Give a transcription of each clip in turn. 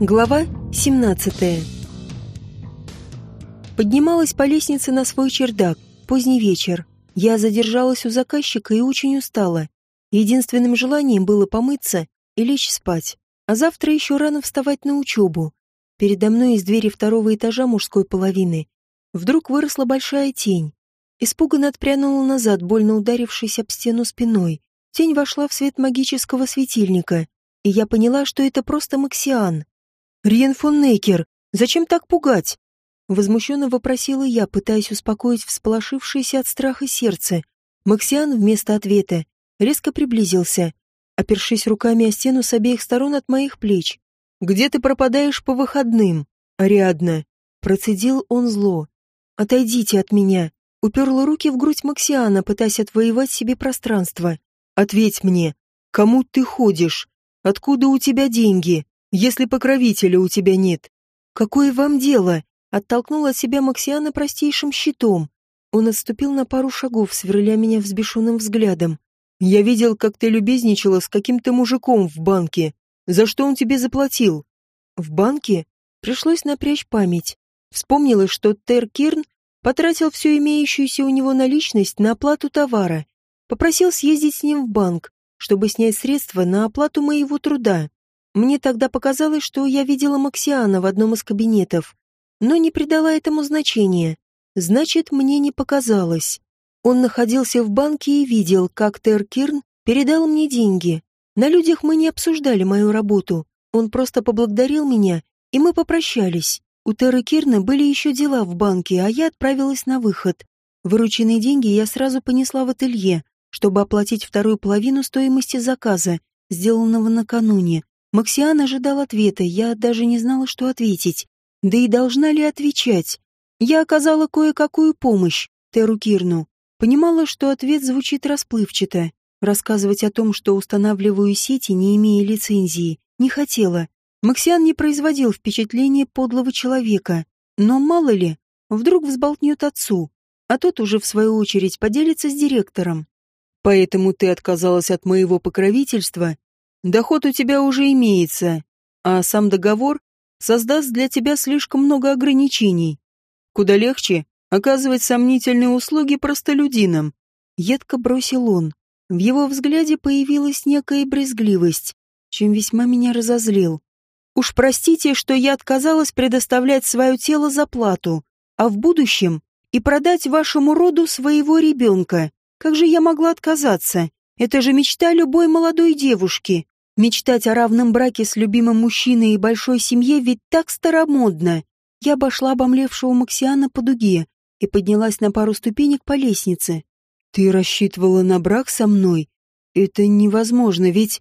Глава 17 Поднималась по лестнице на свой чердак. Поздний вечер. Я задержалась у заказчика и очень устала. Единственным желанием было помыться и лечь спать. А завтра еще рано вставать на учебу. Передо мной из двери второго этажа мужской половины вдруг выросла большая тень. Испуганно отпрянула назад, больно ударившись об стену спиной. Тень вошла в свет магического светильника, и я поняла, что это просто Максиан. «Риен фон Нейкер, зачем так пугать?» Возмущенно вопросила я, пытаясь успокоить всполошившееся от страха сердце. Максиан вместо ответа резко приблизился, опершись руками о стену с обеих сторон от моих плеч. «Где ты пропадаешь по выходным, Ариадна?» Процедил он зло. «Отойдите от меня!» Уперла руки в грудь Максиана, пытаясь отвоевать себе пространство. «Ответь мне, кому ты ходишь? Откуда у тебя деньги?» Если покровителя у тебя нет? Какое вам дело? Оттолкнул от себя Максиана простейшим щитом. Он отступил на пару шагов, сверля меня взбешенным взглядом. Я видел, как ты любезничала с каким-то мужиком в банке. За что он тебе заплатил? В банке? Пришлось напрячь память. Вспомнила, что Тер Кирн потратил всю имеющуюся у него наличность на оплату товара. Попросил съездить с ним в банк, чтобы снять средства на оплату моего труда. Мне тогда показалось, что я видела Максиана в одном из кабинетов, но не придала этому значения. Значит, мне не показалось. Он находился в банке и видел, как Тер Кирн передал мне деньги. На людях мы не обсуждали мою работу. Он просто поблагодарил меня, и мы попрощались. У Теры Кирна были еще дела в банке, а я отправилась на выход. Вырученные деньги я сразу понесла в ателье, чтобы оплатить вторую половину стоимости заказа, сделанного накануне. Максиан ожидал ответа, я даже не знала, что ответить. Да и должна ли отвечать? Я оказала кое-какую помощь Теру Кирну. Понимала, что ответ звучит расплывчато. Рассказывать о том, что устанавливаю сети, не имея лицензии, не хотела. Максиан не производил впечатления подлого человека. Но мало ли, вдруг взболтнет отцу, а тот уже в свою очередь поделится с директором. Поэтому ты отказалась от моего покровительства Доход у тебя уже имеется, а сам договор создаст для тебя слишком много ограничений. Куда легче оказывать сомнительные услуги простолюдинам. Едко бросил он. В его взгляде появилась некая брезгливость, чем весьма меня разозлил. Уж простите, что я отказалась предоставлять свое тело за плату, а в будущем и продать вашему роду своего ребенка. Как же я могла отказаться? Это же мечта любой молодой девушки. Мечтать о равном браке с любимым мужчиной и большой семье ведь так старомодно. Я обошла обомлевшего Максиана по дуге и поднялась на пару ступенек по лестнице. «Ты рассчитывала на брак со мной? Это невозможно, ведь...»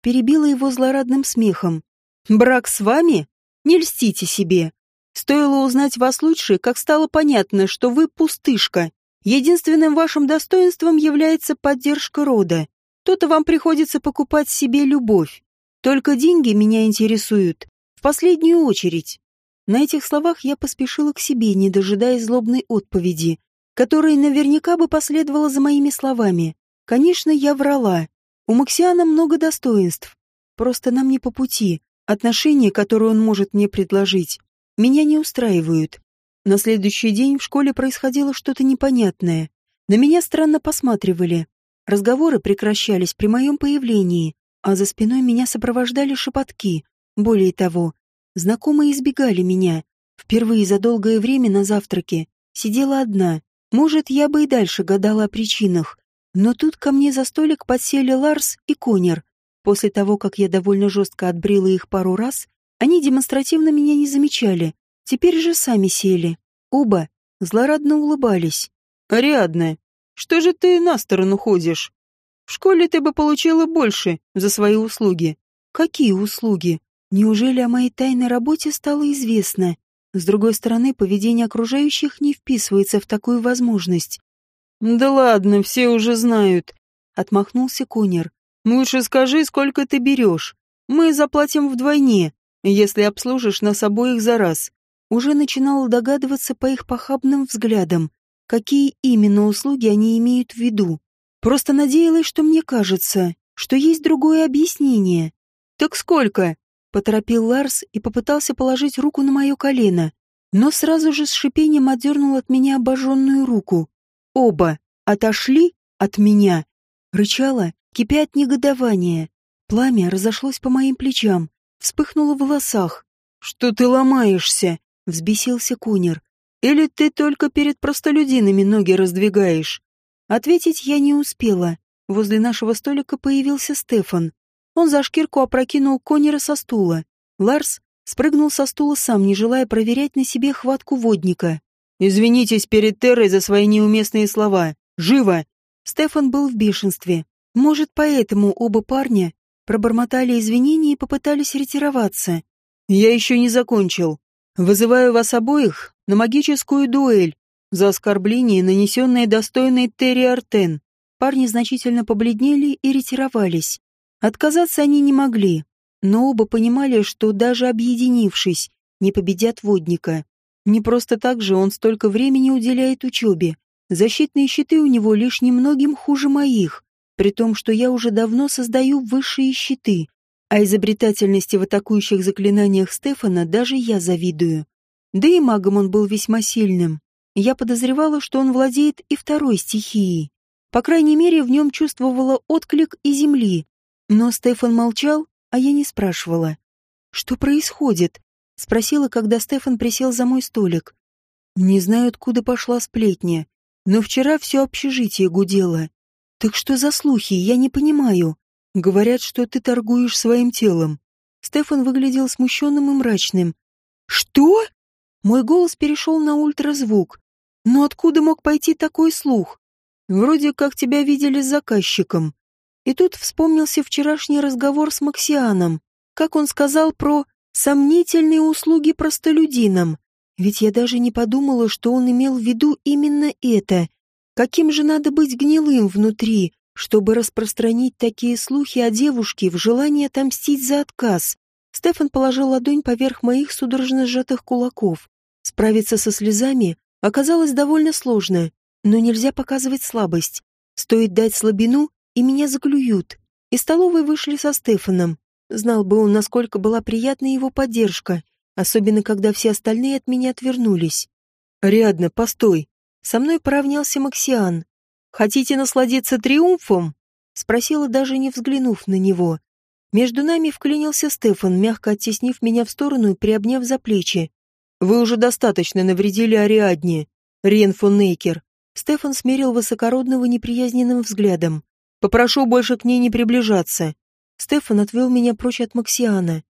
Перебила его злорадным смехом. «Брак с вами? Не льстите себе. Стоило узнать вас лучше, как стало понятно, что вы пустышка. Единственным вашим достоинством является поддержка рода. То-то вам приходится покупать себе любовь. Только деньги меня интересуют. В последнюю очередь. На этих словах я поспешила к себе, не дожидаясь злобной отповеди, которая наверняка бы последовала за моими словами. Конечно, я врала. У Максиана много достоинств. Просто нам не по пути. Отношения, которые он может мне предложить, меня не устраивают. На следующий день в школе происходило что-то непонятное. На меня странно посматривали. Разговоры прекращались при моем появлении, а за спиной меня сопровождали шепотки. Более того, знакомые избегали меня. Впервые за долгое время на завтраке сидела одна. Может, я бы и дальше гадала о причинах. Но тут ко мне за столик подсели Ларс и Конер. После того, как я довольно жестко отбрила их пару раз, они демонстративно меня не замечали, Теперь же сами сели. Оба злорадно улыбались. «Ариадна, что же ты на сторону ходишь? В школе ты бы получила больше за свои услуги». «Какие услуги? Неужели о моей тайной работе стало известно?» С другой стороны, поведение окружающих не вписывается в такую возможность. «Да ладно, все уже знают», — отмахнулся Конер. «Лучше скажи, сколько ты берешь. Мы заплатим вдвойне, если обслужишь нас обоих за раз уже начинала догадываться по их похабным взглядам, какие именно услуги они имеют в виду. Просто надеялась, что мне кажется, что есть другое объяснение. «Так сколько?» Поторопил Ларс и попытался положить руку на мое колено, но сразу же с шипением отдернул от меня обожженную руку. Оба отошли от меня. Рычала, кипя от негодования. Пламя разошлось по моим плечам, вспыхнуло в волосах. «Что ты ломаешься?» — взбесился Кунер. «Или ты только перед простолюдинами ноги раздвигаешь?» Ответить я не успела. Возле нашего столика появился Стефан. Он за шкирку опрокинул Конера со стула. Ларс спрыгнул со стула сам, не желая проверять на себе хватку водника. «Извинитесь перед Террой за свои неуместные слова. Живо!» Стефан был в бешенстве. Может, поэтому оба парня пробормотали извинения и попытались ретироваться. «Я еще не закончил. Вызываю вас обоих на магическую дуэль за оскорбление, нанесенное достойной Терри Артен». Парни значительно побледнели и ретировались. Отказаться они не могли, но оба понимали, что даже объединившись, не победят водника. Не просто так же он столько времени уделяет учебе. Защитные щиты у него лишь немногим хуже моих, при том, что я уже давно создаю высшие щиты, а изобретательности в атакующих заклинаниях Стефана даже я завидую. Да и магом он был весьма сильным. Я подозревала, что он владеет и второй стихией. По крайней мере, в нем чувствовала отклик и земли. Но Стефан молчал, а я не спрашивала. «Что происходит?» — спросила, когда Стефан присел за мой столик. «Не знаю, откуда пошла сплетня, но вчера все общежитие гудело. Так что за слухи, я не понимаю. Говорят, что ты торгуешь своим телом». Стефан выглядел смущенным и мрачным. «Что?» Мой голос перешел на ультразвук. «Но откуда мог пойти такой слух? Вроде как тебя видели с заказчиком». И тут вспомнился вчерашний разговор с Максианом, как он сказал про сомнительные услуги простолюдинам. Ведь я даже не подумала, что он имел в виду именно это. Каким же надо быть гнилым внутри, чтобы распространить такие слухи о девушке в желании отомстить за отказ? Стефан положил ладонь поверх моих судорожно сжатых кулаков. Справиться со слезами оказалось довольно сложно, но нельзя показывать слабость. Стоит дать слабину, и меня заклюют. Из столовой вышли со Стефаном. Знал бы он, насколько была приятна его поддержка, особенно когда все остальные от меня отвернулись. «Рядно, постой!» Со мной поравнялся Максиан. «Хотите насладиться триумфом?» Спросила, даже не взглянув на него. Между нами вклинился Стефан, мягко оттеснив меня в сторону и приобняв за плечи. «Вы уже достаточно навредили Ариадне, Рен фон Нейкер». Стефан смерил высокородного неприязненным взглядом. Попрошу больше к ней не приближаться. Стефан отвел меня прочь от Максиана.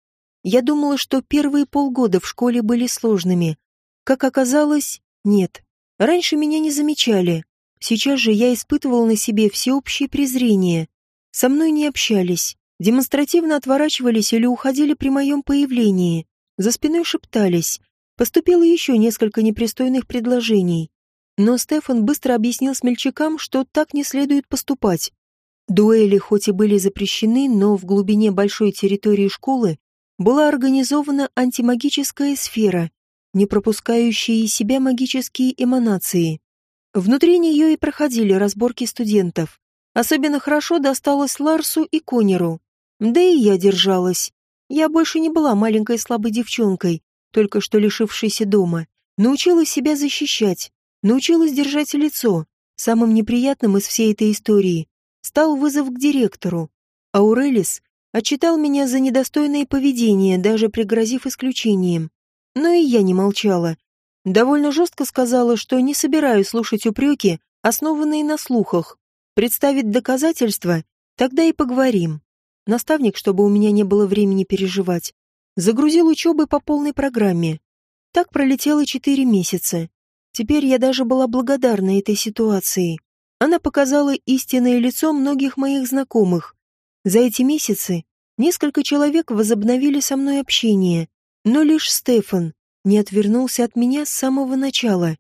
Я думала, что первые полгода в школе были сложными. Как оказалось, нет. Раньше меня не замечали. Сейчас же я испытывал на себе всеобщее презрение. Со мной не общались, демонстративно отворачивались или уходили при моем появлении. За спиной шептались. Поступило еще несколько непристойных предложений. Но Стефан быстро объяснил смельчакам, что так не следует поступать. Дуэли хоть и были запрещены, но в глубине большой территории школы была организована антимагическая сфера, не пропускающая из себя магические эманации. Внутри нее и проходили разборки студентов. Особенно хорошо досталось Ларсу и Конеру. Да и я держалась. Я больше не была маленькой слабой девчонкой, только что лишившейся дома. Научилась себя защищать, научилась держать лицо. Самым неприятным из всей этой истории стал вызов к директору. Аурелис отчитал меня за недостойное поведение, даже пригрозив исключением. Но и я не молчала. Довольно жестко сказала, что не собираюсь слушать упреки, основанные на слухах. Представить доказательства, тогда и поговорим. Наставник, чтобы у меня не было времени переживать, загрузил учебы по полной программе. Так пролетело четыре месяца. Теперь я даже была благодарна этой ситуации. Она показала истинное лицо многих моих знакомых. За эти месяцы несколько человек возобновили со мной общение, но лишь Стефан не отвернулся от меня с самого начала.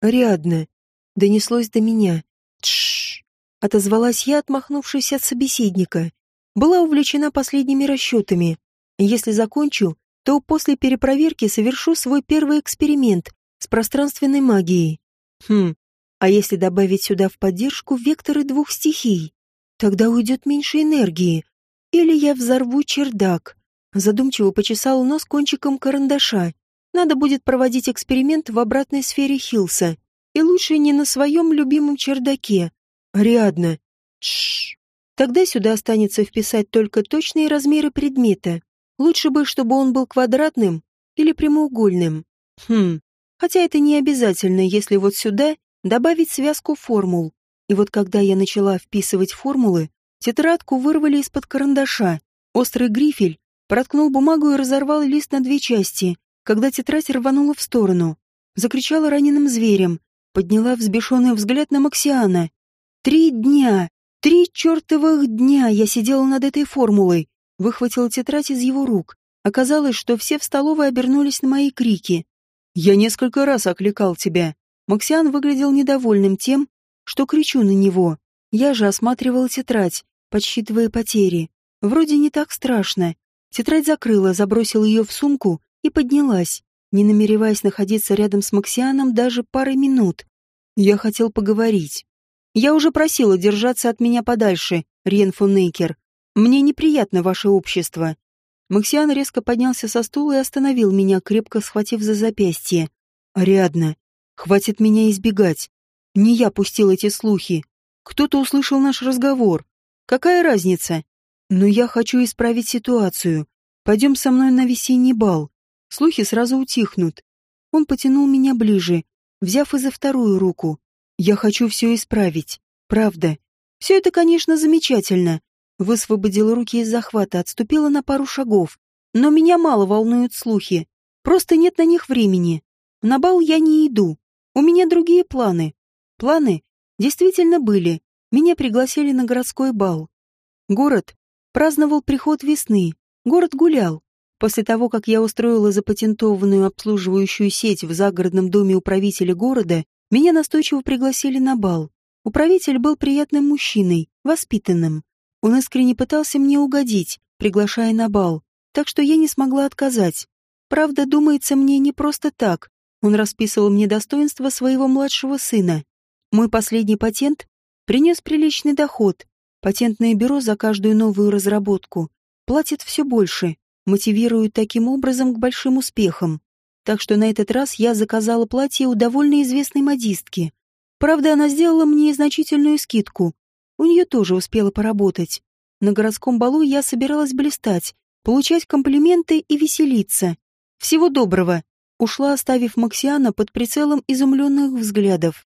«Рядно», — донеслось до меня. «Тш!» — отозвалась я, отмахнувшись от собеседника. Была увлечена последними расчетами. Если закончу, то после перепроверки совершу свой первый эксперимент с пространственной магией. Хм, а если добавить сюда в поддержку векторы двух стихий, тогда уйдет меньше энергии. Или я взорву чердак. Задумчиво почесал нос кончиком карандаша. Надо будет проводить эксперимент в обратной сфере Хилса. И лучше не на своем любимом чердаке. Рядно. Тш. Тогда сюда останется вписать только точные размеры предмета. Лучше бы, чтобы он был квадратным или прямоугольным. Хм. Хотя это не обязательно, если вот сюда добавить связку формул. И вот когда я начала вписывать формулы, тетрадку вырвали из-под карандаша. Острый грифель проткнул бумагу и разорвал лист на две части, когда тетрадь рванула в сторону. Закричала раненым зверем, подняла взбешенный взгляд на Максиана. Три дня, три чертовых дня я сидела над этой формулой, выхватила тетрадь из его рук. Оказалось, что все в столовой обернулись на мои крики. «Я несколько раз окликал тебя». Максиан выглядел недовольным тем, что кричу на него. Я же осматривала тетрадь, подсчитывая потери. Вроде не так страшно. Тетрадь закрыла, забросила ее в сумку и поднялась, не намереваясь находиться рядом с Максианом даже пары минут. Я хотел поговорить. Я уже просила держаться от меня подальше, Риен фон Нейкер. Мне неприятно ваше общество. Максиан резко поднялся со стула и остановил меня, крепко схватив за запястье. «Ариадна, хватит меня избегать. Не я пустил эти слухи. Кто-то услышал наш разговор. Какая разница? Но я хочу исправить ситуацию. Пойдем со мной на весенний бал. Слухи сразу утихнут. Он потянул меня ближе, взяв и за вторую руку. Я хочу все исправить. Правда. Все это, конечно, замечательно. Высвободила руки из захвата, отступила на пару шагов. Но меня мало волнуют слухи. Просто нет на них времени. На бал я не иду. У меня другие планы. Планы действительно были. Меня пригласили на городской бал. Город праздновал приход весны. Город гулял. После того, как я устроила запатентованную обслуживающую сеть в загородном доме управителя города, меня настойчиво пригласили на бал. Управитель был приятным мужчиной, воспитанным. Он искренне пытался мне угодить, приглашая на бал, так что я не смогла отказать. Правда, думается мне не просто так. Он расписывал мне достоинства своего младшего сына. Мой последний патент принес приличный доход. Патентное бюро за каждую новую разработку платит все больше, мотивирует таким образом к большим успехам. Так что на этот раз я заказала платье у довольно известной модистки. Правда, она сделала мне значительную скидку, у нее тоже успела поработать. На городском балу я собиралась блистать, получать комплименты и веселиться. Всего доброго. Ушла, оставив Максиана под прицелом изумленных взглядов.